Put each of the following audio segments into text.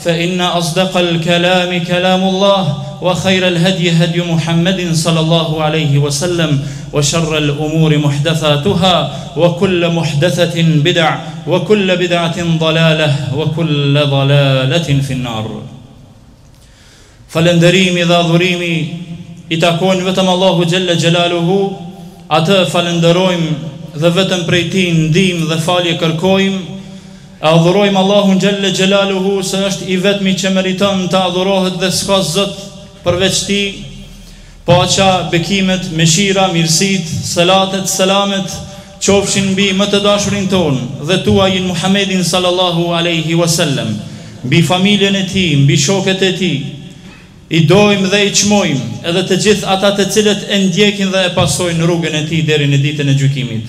فإن أصدق الكلام كلام الله وخير الهدي هدي محمد صلى الله عليه وسلم وشر الأمور محدثاتها وكل محدثة بدع وكل بدعة ضلالة وكل ضلالة في النار Falënderimi dhe adhurimi i takojnë vetëm Allahut xhelle xhelaluhu, Atë e falënderojmë dhe vetëm prej Tij ndihmë dhe falje kërkojmë, E adhurojmë Allahun xhelle xhelaluhu se është i vetmi që meriton të adhurohet dhe s'ka zot përveç Tij, Paqja, bekimet, meshira, mirësitë, selatet, selamet, qofshin mbi më të dashurin tonë dhe tuajin Muhammedin sallallahu alejhi wa sellem, mbi familjen e tij, mbi shokët e tij. I dojmë dhe i çmojmë edhe të gjithë ata të cilët e ndjekin dhe e pasojnë rrugën e tij deri në Ditën e Gjykimit.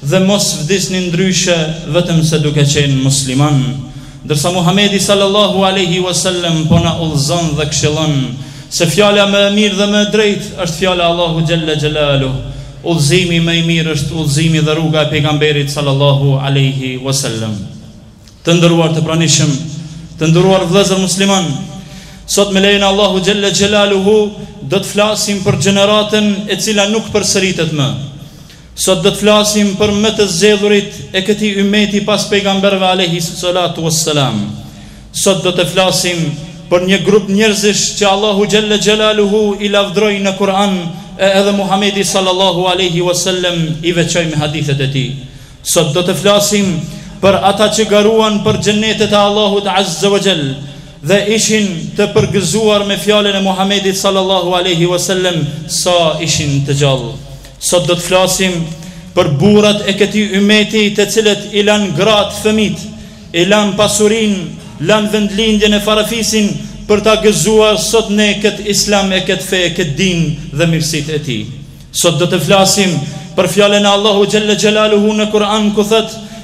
Dhe mos vdisni ndryshe vetëm se duke qenë musliman, ndërsa Muhamedi sallallahu alejhi ue sellem po na udhëzon dhe këshillon se fjala më e mirë dhe më e drejtë është fjala e Allahu xhelle xhelaluh, udhëzimi më i mirë është udhëzimi dhe rruga e Pejgamberit sallallahu alejhi ue sellem. Të nderuar të pranishëm, të nderuar vëllezër muslimanë, sot me lejen e Allahu xhelle xhelaluhu do të flasim për gjeneratën e cila nuk përsëritet më. Sot do të flasim për më të zgjedhurit e këtij ymmeti pas pejgamberëve alejhimus salatu was salam. Sot do të flasim për një grup njerëzish që Allahu xhelle xhelaluhu i lavdroi në Kur'an e edhe Muhamedi sallallahu alejhi wa sellem i veçoi me hadithet e tij. Sot do të flasim për ata që garuan për xhennetet e Allahut azze wa xhel dhe ishin të përgëzuar me fjalën e Muhamedit sallallahu alejhi wa sellem sa ishin të gjallë. Sot do të flasim për burrat e këtij ymmeti të cilët i lanë gratë, fëmijët, i lanë pasurinë, lanë vendlindjen e farafisin për ta gëzuar sot ne këtë Islam e këtë fe e këtë din dhe mirësitë e tij. Sot do të flasim për fjalën e Allahu xhelle xhelaluhu në Kur'an ku thotë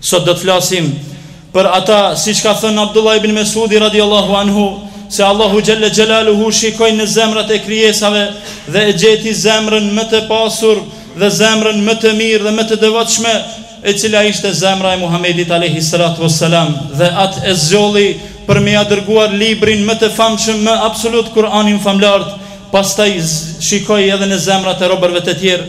Sot do të flasim për ata, siç ka thënë Abdullah ibn Mes'udi radijallahu anhu, se Allahu xhelle xhelaluhu shikoi në zemrat e krijesave dhe e gjeti zemrën më të pastër dhe zemrën më të mirë dhe më të devotshme, e cila ishte zemra e Muhamedit alejhi selatu ves selam, dhe atë e zgjolli për me ia dërguar librin më të famshëm më absolut Kur'anin famlart, pastaj shikoi edhe në zemrat e robërve të tjerë,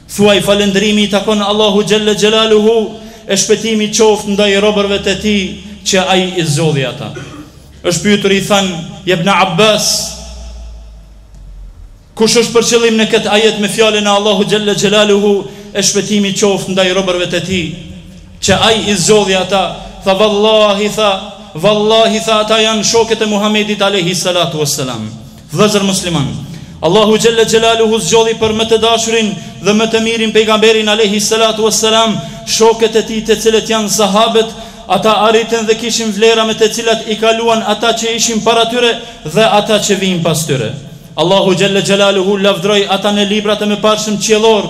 Thuaj, Falënderimi i takon Allahu xhelle xhelaluhu e shpëtimi qoftë ndaj robërve të Tij që Ai i zgjodhi ata. Është pyetur i thanë, Ja Ibn Abbas, kush është për qëllim në këtë ajet me fjalën e Allahu xhelle xhelaluhu e shpëtimi qoftë ndaj robërve të Tij që Ai i zgjodhi ata, tha, Vallahi, tha, Vallahi, tha, ata janë shokët e Muhamedit alejhi salatu ves selam. Vëllezër muslimanë, Allahu xhelle xhelaluhu zgjodhi për më të dashurin dhe më të mirin Pejgamberin alejhi selatu ue selam, shokët e tij të cilët janë sahabët, ata arritën dhe kishin vlera me të cilat i kaluan ata që ishin para tyre dhe ata që vijnë pas tyre. Allahu xhelle xhelaluhu lavdroi ata në librat e mëparshëm qiellorë,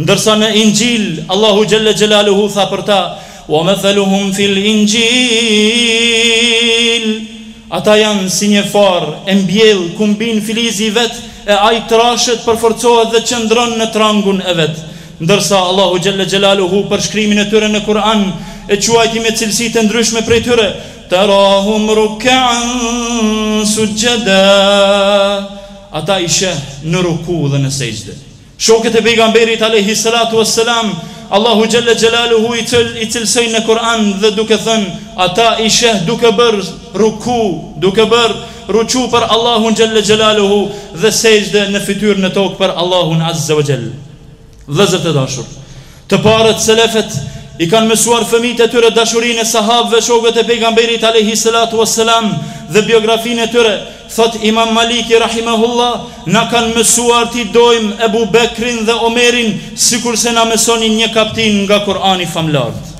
Ndërsa në Inxhil, Allahu xhelle xhelaluhu tha për ta, Wa mathaluhum fil Inxhil, Ata janë si një farë e mbjellë ku mbin filizi i vet e ai trashet, përforcohet dhe qëndron në trungun e vet. Ndërsa, Allahu xhelle xhelaluhu për shkrimin e tyre në Kur'an e quajti me cilësi të ndryshme prej tyre, Tarahum ruk'an suxheda, Ata i sheh në ruku dhe në sexhde. Shokët e Pejgamberit alejhi selatu ue selam, Allahu xhelle xhelaluhu i cilësoi në Kur'an dhe duke thënë, Ata i sheh duke bërë ruku, duke bërë ruku për Allahun xhelle xhelaluhu dhe sexhde me fytyrë në tokë për Allahun azze ue xhell. Vëllezër të dashur! Të parët, selefët, i kanë mësuar fëmijët e tyre dashurinë e sahabëve, shokët e Pejgamberit alejhi selatu ue selam, dhe biografinë e tyre. Thotë Imam Maliki rahimehullah, Na kanë mësuar t'i dojmë Ebu Bekrin dhe Omerin sikurse na mësonin një kaptinë nga Kur'ani famlartë.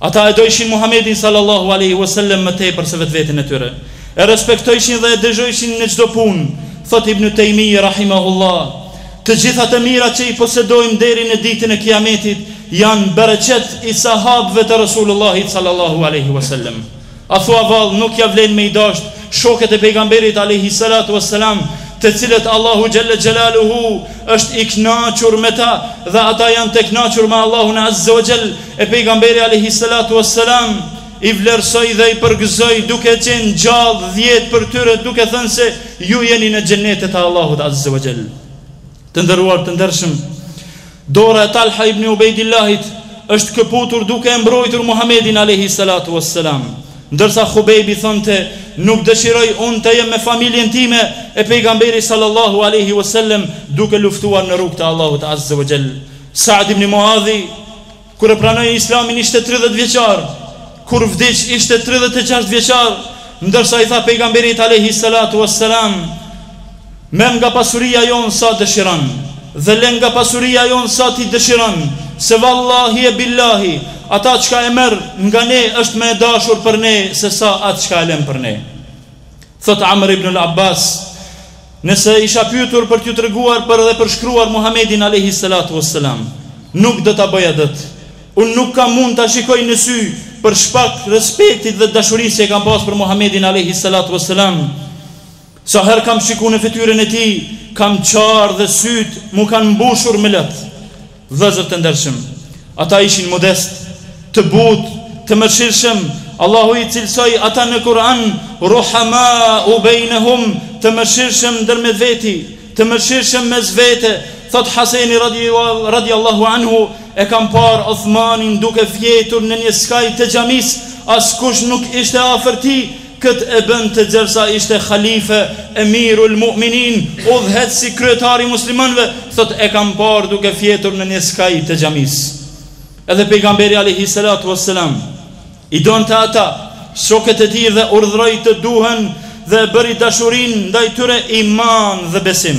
Ata e dojshin Muhamedin sallallahu alejhi ue selem më tepër se vetveten e tyre. E respektojshin dhe e dëgjojshin në çdo punë, thotë Ibnu Tejmijë rahimehullah. Të gjithat e mirat që i posedojmë deri në ditën e Kijametit janë bereqet i sahabëve të Resulullahit sallallahu alejhi ue sellem. A thua vallë nuk ja vlen me i dashtë shokët e Pejgamberit alejhi selatu ue selam, të cilët Allahu xhelle xhelaluhu është i knaqur me ta dhe ata janë të knaqur me Allahun azze ue xhel e Pejgamberi alejhi selatu ue selam? I vlerësoi dhe i përgëzoi duke qenë gjallë dhjetë prej tyre duke thënë se ju jeni në xhenetet e Allahut azze wa xhell. Të nderuar të ndershëm, dora e Talha ibn Ubejdillahit është këputur duke e mbrojtur Muhamedin alejhi salatu was salam, ndërsa Khubejbi thonte, nuk dëshiroj unë të jem me familjen time e Pejgamberi sallallahu alejhi wa sellem duke luftuar në rrugë të Allahut azze wa xhell. Sa'd ibn Mu'adhi, Kur e pranoi Islamin ishte tridhjetë vjeçar, kur vdiq ishte tridhjetë e gjashtë vjeçar, ndërsa i tha Pejgamberit alejhi selatu ue selam, Merr nga pasuria jonë sa dëshiron, dhe len nga pasuria jonë sa ti dëshiron, se vallahi e billahi, ata çka e merr nga ne është më e dashur për ne se sa atë çka e len për ne. Thotë Amr ibnul Abbas, Nëse isha pyetur për t'ju treguar për dhe përshkruar Muhamedin alejhi selatu ue selam, nuk do ta bëja dot. Unë nuk kam mund ta shikoj në sy për shkak respektit dhe dashurisë që e kam pas për Muhamedin alejhi selatu ue selam. Sa herë kam shiku në fytyrën e tij, kam qarë dhe sytë mu kanë mbushur me lot. Vëllezër të ndershëm, ata ishin modest, të butë, të mëshirshëm, Allahu i cilësoi ata në Kur'an Ruhama'u bejnehum, të mëshirshëm ndërmjet veti, të mëshirshëm mes vete, thotë Haseni radijallahu anhu, e kam parë Uthmanin duke fjetur në një skaj të xhamisë, askush nuk ishte afër tij, Këtë e bënte gjersa ishte halife, Emirul Mu'minin, udhëheqësi, kryetar i muslimanëve, thotë, e kam parë duke fjetur në një skaj të xhamisë. Edhe Pejgamberi alejhi selatu ves selam i donte ata, shokët e tij dhe urdhëroi të duhen dhe e bëri dashurinë ndaj tyre iman dhe besim.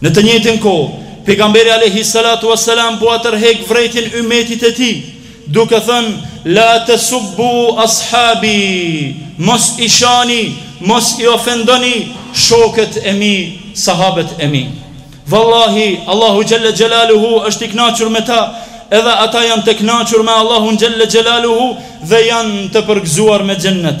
Në të njëjtën kohë, Pejgamberi alejhi selatu ue selam po ia tërhek vërejtjen ymetit të tij, duke thënë, La tesubbu ashabi, Mos i shani, mos i ofendoni, shokët e mi, sahabët e mi. Vallahi, Allahu xhelle xhelaluhu është i kënaqur me ta, edhe ata janë të kënaqur me Allahun xhelle xhelaluhu dhe janë të përgëzuar me xhennet.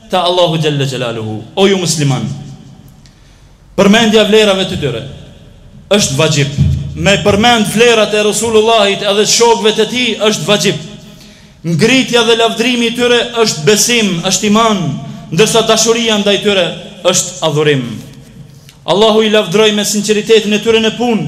Te Allahu Xhelle Xhelaluhu, O ju muslimanë! Përmendja e vlerave të tyre është vaxhib. Me përmend vlerat e Resulullahit edhe të shokëve të tij është vaxhib. Ngritja dhe lavdërimi i tyre është besim, është iman, ndërsa dashuria ndaj tyre është adhurim. Allahu i lavdëroi me sinqeritetin e tyre në punë,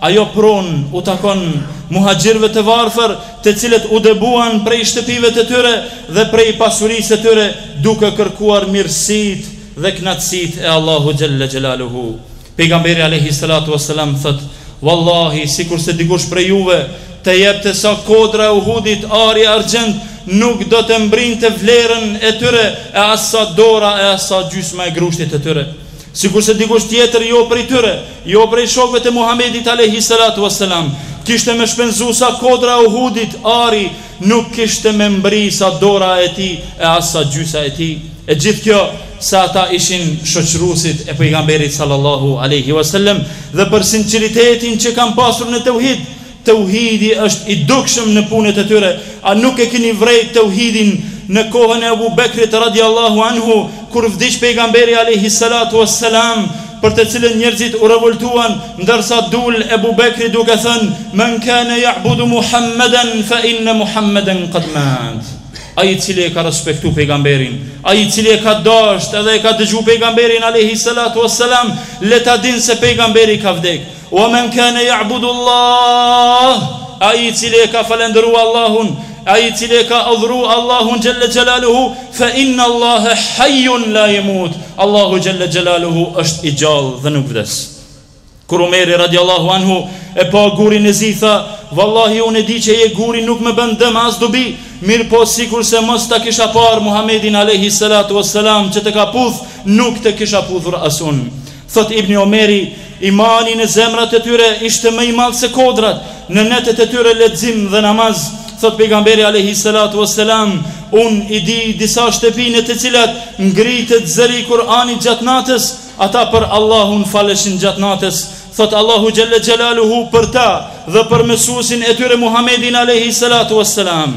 Ajo pronë u takon muhaxhirëve të varfër, të cilët u dëbuan prej shtëpive të tyre dhe prej pasurisë së tyre duke kërkuar mirësitë dhe kënaqësitë e Allahu xhelle xhelaluhu. Pejgamberi alejhi selatu ue selam thotë, Wallahi, sikurse dikush prej juve të jepte sa kodra e Uhudit ari argjend, nuk do të mbrinte vlerën e tyre e as sa dora e as sa gjysma e grushtit të tyre. Sikurse dikush tjetër jo prej tyre, jo prej shokëve të Muhamedit alejhi selatu ue selam, kishte me shpenzu sa kodra e Uhudit, ari nuk kishte me mbri sa dora e tij e as sa gjysa e tij. E gjithë kjo, se ata ishin shoqëruesit e Pejgamberit sallallahu alejhi ue selem dhe për sinqeritetin që kanë pasur në teuhid, Teuhidi është i dukshëm në punët e tyre, a nuk e keni vrejt teuhidin në kohën e Ebu Bekrit radijallahu anhu, kur vdiq Pejgamberi alejhi selatu ue selam, për të cilën njerëzit u revoltuan, ndërsa dul Ebu Bekri duke thënë, Men kane ja'budu Muhammeden fe inne Muhammeden qad mat. Ai i cili e ka respektu Pejgamberin, ai i cili e ka dashtë edhe e ka dëgju Pejgamberin alejhi selatu ue selam, le ta dinë se Pejgamberi ka vdekë. Wa men kane ja'budu Allah, ai i cili e ka falendëru Allahun, ai i cili e ka adhuru Allahun xhelle xhelaluhu, fe inna Allahe hajjun la jemut, Allahu xhelle xhelaluhu është i gjallë dhe nuk vdes. Kur Umeri radiallahu anhu e pa gurin e zi tha, Vallahi unë e di që je gur, nuk më bën dëm as dobi, mirëpo sikur se mos ta kisha parë Muhamedin alejhi selatu ve selam që të ka puth, nuk të kisha puthur as unë. Thotë Ibni Omeri, Imani në zemrat e tyre ishte më i madh se kodrat, në netët e tyre lexim dhe namaz. Thotë Pejgamberi alejhi selatu ue selam, Unë i di disa shtëpi në të cilat ngritet zëri i Kur'anit gjatë natës, ata për Allahun faleshin gjatë natës. Thotë Allahu xhelle xhelaluhu për ta dhe për mësuesin e tyre Muhamedin alejhi selatu ue selam,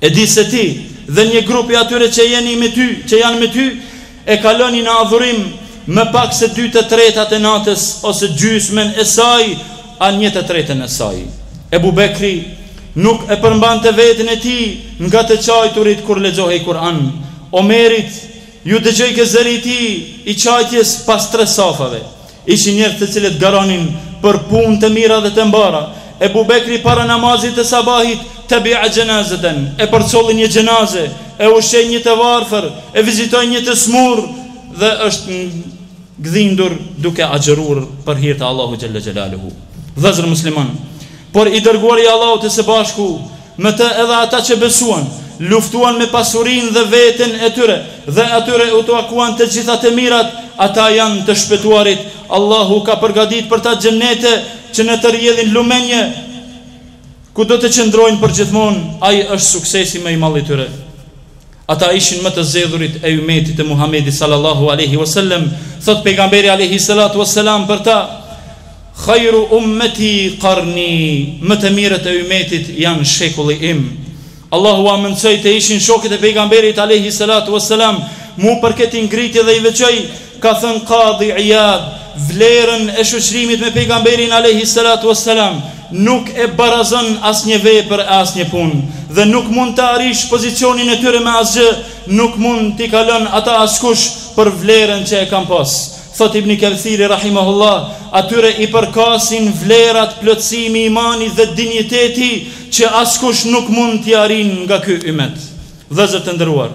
E di se ti dhe një grup i atyre që jeni me ty, që janë me ty, e kaloni në adhurim më pak se dy të tretat e natës ose gjysmën e saj a një të tretën e saj. Ebu Bekri nuk e përmbante veten e tij nga të qajturit kur lexohej Kur'an. Omerit iu dëgjojke zëri i tij i qajtjes pas tre safave. Ishin njerëz të cilët garonin për punë të mira dhe të mbara. Ebu Bekri para namazit të sabahit, tebia xhenazeten, e përcolli një xhenaze, e ushqoi një të varfër, e vizitoi një të smurë dhe është gdhindur duke agjëruar për hir të Allahut xhelle xhelaluhu. Vëllezër muslimanë, por i Dërguari i Allahut e së bashku Me të edhe ata që besuan, luftuan me pasurinë dhe veten e tyre, dhe atyre u takuan të gjitha të mirat, ata janë të shpëtuarit. Allahu ka përgaditë për ta xhenete që në të rrjedhin lumenjë, ku do të qëndrojnë përgjithmonë, ai është suksesi më i madh i tyre. Ata ishin më të zgjedhurit e ymetit të Muhamedit sallallahu alejhi wa sellem, thotë pejgamberi alejhi selatu wa selam për ta, Khairu ummeti qarni, më të mirët e ymetit janë shekulli im. Allahu ua mundësoi të ishin shokët e pejgamberit alejhi selatu wa selam, mu për këtë i ngriti dhe i veçoi, Ka thënë Kadhi Ijad, Vlerën e shoqërimit me Pejgamberin alejhi selatu ue selam nuk e barazon asnjë vepër e asnjë punë, dhe nuk mund ta arrish pozicionin e tyre me asgjë, nuk mund t'i kalon ata askush për vlerën që e kanë pas. Thotë Ibni Kethiri rahimehullah, Atyre i përkasin vlerat plotësimi i imanit dhe dinjiteti që askush nuk mund t'i arijnë nga ky ymet. Vëllezër të nderuar!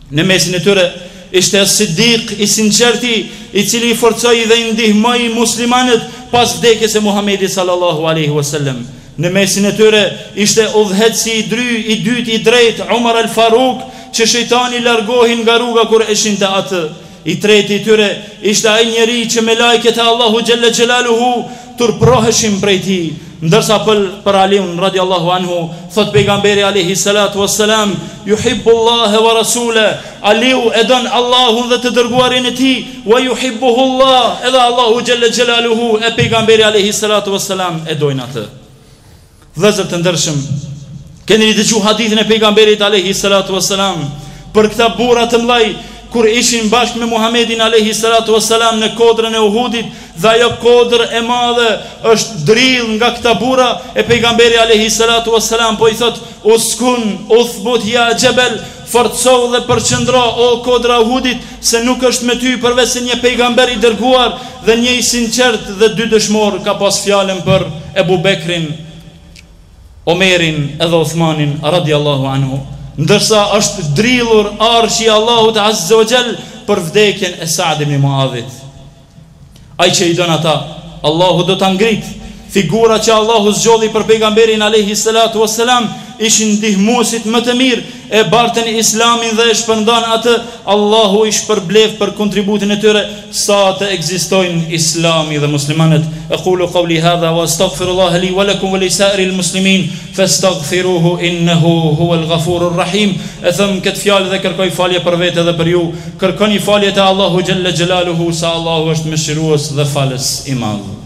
Në mesin e tyre ishte Siddiqi i sinqerti, i cili i forcoi dhe i ndihmoi muslimanët pas vdekjes së Muhamedit sallallahu alaihi wasallam. Në mesin e tyre ishte udhëheqësi i dry, i dytë i drejtë, Umar al-Faruq, që shejtani largohej nga rruga kur e shihte atë. I treti i tyre ishte ai njeri që melajket e Allahu xhelle xhelaluhu turpëroheshin prej tij, ndërsa për, për Aliun radijallahu anhu thotë pejgamberi alejhi selatu ue selam, Yuhibbullahe wa rasule, Aliu e don Allahun dhe të dërguarin e tij, wa yuhibbuhullah, edhe Allahu xhelle xhelaluhu e pejgamberi alejhi selatu ue selam e dojnë atë. Vëllezër të ndershëm, keni dëgju hadithin e Pejgamberit alejhi selatu ue selam për këta burra të mdhaj kur ishin bashkë me Muhamedin alejhi selatu ue selam në kodrën e Uhudit dhe ajo kodër e madhe është dridhë nga këta burra e Pejgamberi alejhi selatu ue selam po i thotë uskun uthbut ja xhebel Forcohu dhe përqëndro, o kodra e Uhudit, se nuk është me ty përveçse një pejgamber i dërguar dhe një i sinqertë dhe dy dëshmorë ka pas fjalën për Ebu Bekrin, Omerin edhe Uthmanin radijallahu anhu, ndërsa është dridhur arshi i Allahut azze o xhel për vdekjen e Saad ibn Muadhit. Ai që i don ata, Allahu do ta ngrit. Figurat që Allahu zgjodhi për pejgamberin alejhi selatu ue selam ishin ndihmuesit më të mirë, e bartën Islamin dhe e shpërndanë atë, Allahu i shpërbleftë për kontributin e tyre sa të ekzistojnë Islami dhe muslimanët. Aqulu qouli hadha wa astaghfirullaha li wa lakum wa li sa'iril muslimin. Festagfiruhu innehu huwel gafurur rahim, e them këtë fjalë dhe kërkoj falje për vete dhe për ju, kërkoni falje te Allahu xhelle xhelaluhu se Allahu është mëshirues dhe falës i madh.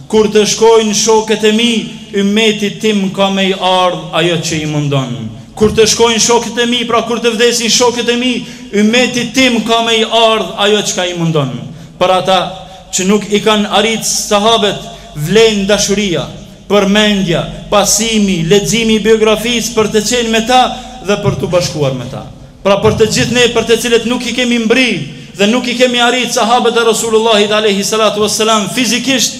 Kur të shkojnë shokët e mi, ymmetit tim ka me i ardhë ajo që i mundon. Kur të shkojnë shokët e mi, pra kur të vdesin shokët e mi, ymmetit tim ka me i ardhë ajo çka i mundon. Për ata, që nuk i kanë arritë sahabet, vlen dashuria, përmendja, pasimi, leximi i biografisë për të qenë me ta dhe për t'u bashkuar me ta. Pra për të gjithë ne për të cilët nuk i kemi mbri dhe nuk i kemi arrit sahabët e Rasulullahit alejhi salatu ue selam fizikisht,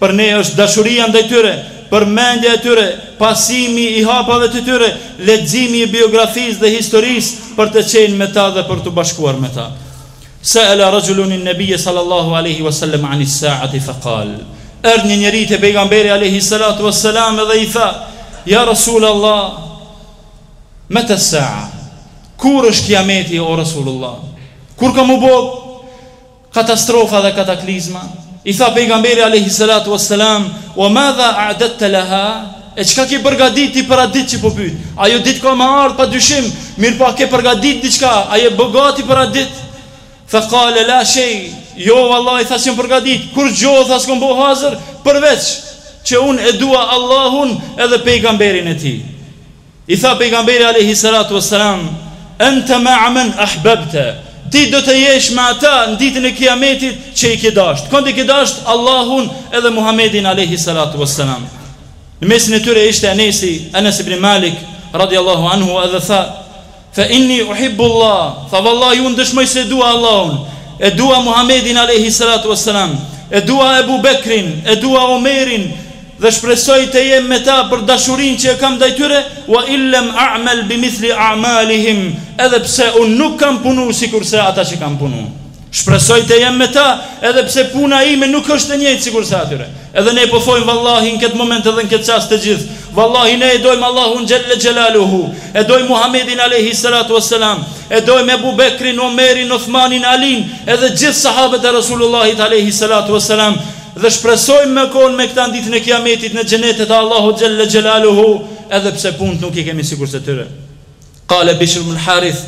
për ne është dashuria ndaj tyre, përmendja e tyre, pasimi i hapave të tyre, leximi i biografisë dhe historisë për të qenë me ta dhe për t'u bashkuar me ta. Sa'ala rajulun an-nabiy sallallahu alejhi ue selam an as-sa'ati fa qal. Erdhi një njeri te pejgamberi alejhi salatu ue selam dhe i tha, Ja Rasulullah, Meta saa, Kur është Kiameti o Rasulullah? Kur ka m'u bo katastrofa dhe kataklizma? I tha Pejgamberi alejhi selatu ue selam, Wa madha a'dadta laha? E çka ke përgatitur ti për atë ditë që po pyet? Ajo ditë ka me ardhë pa dyshim, mirëpo a ke përgatitur diçka? A je bo gati për atë ditë? Fa kale la shej, jo vallahi tha s'jom përgatit, kurgjo tha s'kom bo hazër, përveç që un e dua Allahun edhe pejgamberin e tij. I tha pejgamberi alejhi salatu ue selam, ente ma'a men ahbebte, ti do të jesh me ata në ditën e kijametit që i ke dashtë, kënd e ke dashtë Allahun edhe Muhamedin alejhi salatu ue selam. Në mesin e tyre ishte Enesi, Enes ibn Malik, radijallahu anhu, edhe tha, Fa inni uhibbu Allah, tha vallahi unë dëshmoj se e dua Allahun, e dua Muhamedin alejhi selatu ue selam, e dua Ebu Bekrin, e dua Omerin dhe shpresoj të jem me ta për dashurinë që e kam ndaj tyre, wa in lem a'mel bimithli a'malihim, edhe pse unë nuk kam punu sikurse ata që kanë punu. Shpresoj të jem me ta, edhe pse puna ime nuk është e njëjtë sikurse atyre. Edhe ne po thojmë vallahi në këtë moment edhe në këtë çast të gjithë, vallahi ne e dojmë Allahun xhelle xhelaluhu, e dojmë Muhamedin alejhi selatu o selam, e dojmë Ebu Bekrin, Omerin, Uthmanin, Alinë, edhe gjithë sahabët e Resulullahit alejhi selatu o selam, dhe shpresojmë me kon' me këta në ditën e Kijametit në xhenetet e Allahut xhelle xhelaluhu, edhe pse punt nuk i kemi sikurse atyre. Qale Bishr ibn Harith,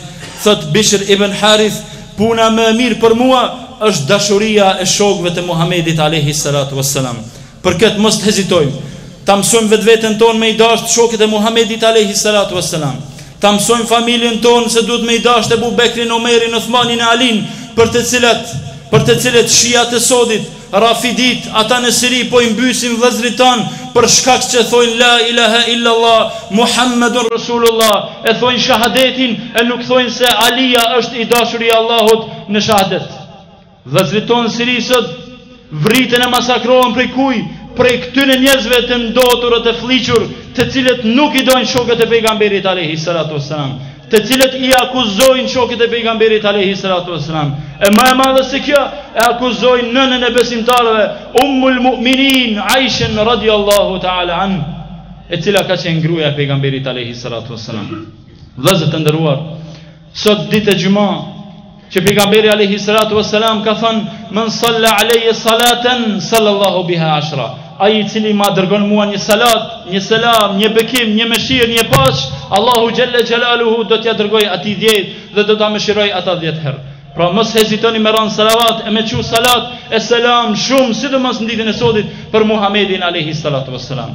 Thotë Bishr ibn Harith, Puna më e mirë për mua është dashuria e shokëve të Muhamedit alejhi salatu ue selam. Për këtë mos të hezitojmë. Ta mësojmë vetveten tonë me i dashtë shokët e Muhamedit alejhi salatu ue selam. Ta mësojmë familjen tonë se duhet me i dashtë Ebu Bekrin, Omerin, Uthmanin e Alinë, për të cilat, për të cilët shiat e sodit, Rafidit, ata në Siri po i mbysin vëllezërit tanë për shkak që thojnë la ilahe illallah Muhammedun Rasulullah, e thojnë shahadetin e nuk thojnë se Alia është i dashuri i Allahut në shahadet. Vëllezërit tonë në Siri sot vriten e masakrohen prej kujt? Prej këtyre njerëzve të ndotur e të flliqur të cilët nuk i dojnë shokët e Pejgamberit alejhi salatu ves selam. të cilët i akuzojnë shokët e Pejgamberit alejhi salatu vesselam. E më e madhe se kjo, e akuzojnë nënën e besimtarëve, Ummul Mu'minin, Aishën radiallahu ta'ala an, e cila ka qenë gruaja e Pejgamberit alejhi salatu vesselam. Vëllezër të nderuar, sot ditë e xhuma, Që Pejgamberi alejhi selatu ves selam ka thënë: "Men salla alejje salaten, sallallahu biha ashra." Ai i cili ma dërgon mua një salat, një selam, një bekim, një mëshirë, një paqë, Allahu xhelle xhelaluhu do t'ia dërgojë atij dhjetë dhe do ta mëshirojë ata dhjetë herë. Pra mos hezitoni me ranë salavat e me çu salat e selam shumë, sidomos në ditën e sotit, për Muhamedin alejhi selatu ves selam.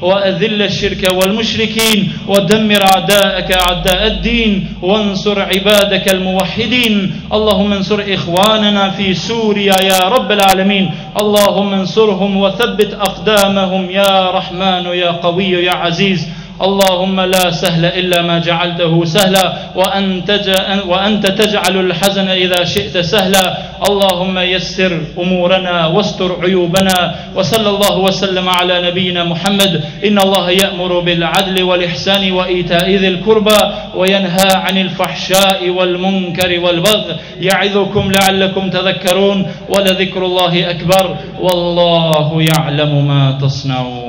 wa adhill ash-shirka wal mushrikeen wa dammir a'da'aka أعداء الدين وانصر عبادك الموحدين اللهم انصر إخواننا في سوريا يا رب العالمين اللهم انصرهم وثبت أقدامهم يا رحمن يا قوي يا عزيز اللهم لا سهل إلا ما جعلته سهلا وأنت, وأنت تجعل الحزن إذا شئت سهلا اللهم يسر أمورنا واستر عيوبنا وصلى الله وسلم على نبينا محمد إن الله يأمر بالعدل والإحسان وإيتاء ذي القربى وينهى عن الفحشاء والمنكر والبغي يعظكم لعلكم تذكرون ولذكر الله أكبر والله يعلم ما تصنعون